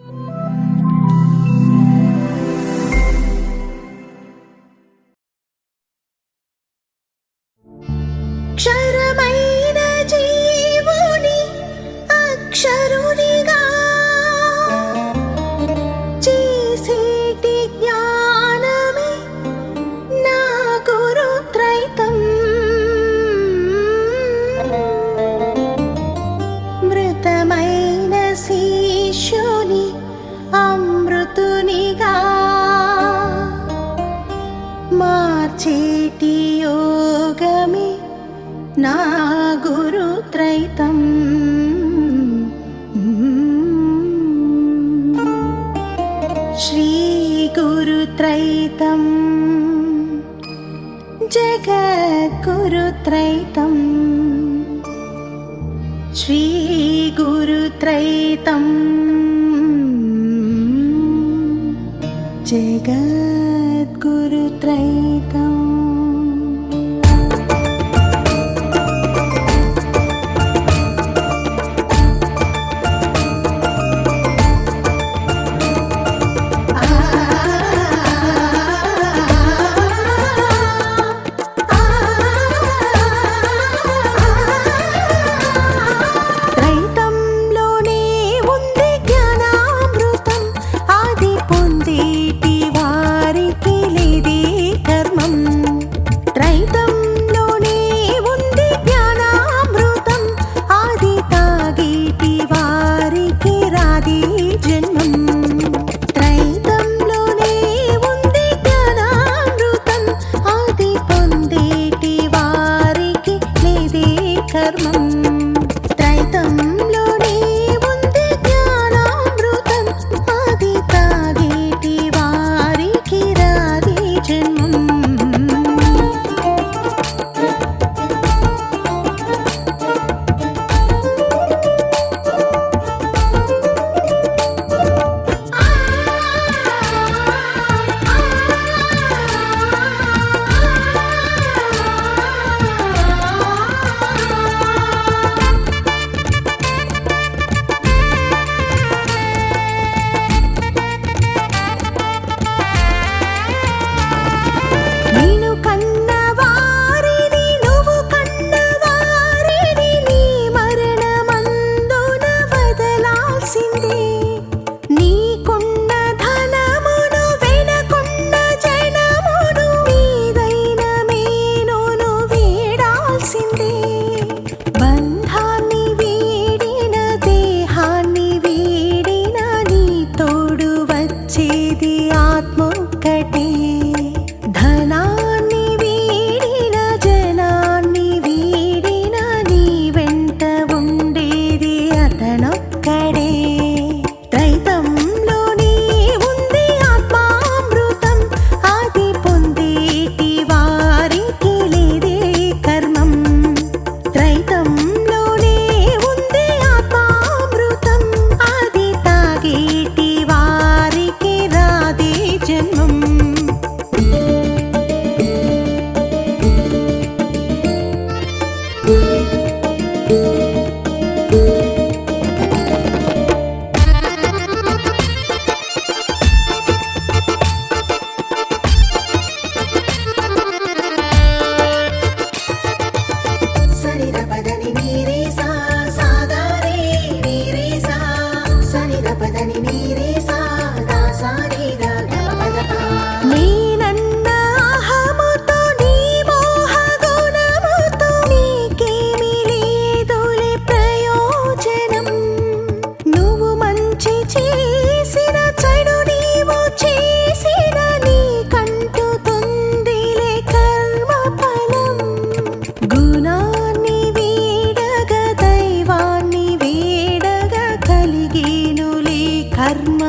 Música श्रीगुरुत्रैतम्। जगद्गुरुत्रैतम्। श्रीगुरुत्रैतम्। जगद्गुरुत्रैतम्। sin ti. పదని పదని మీరే సా karena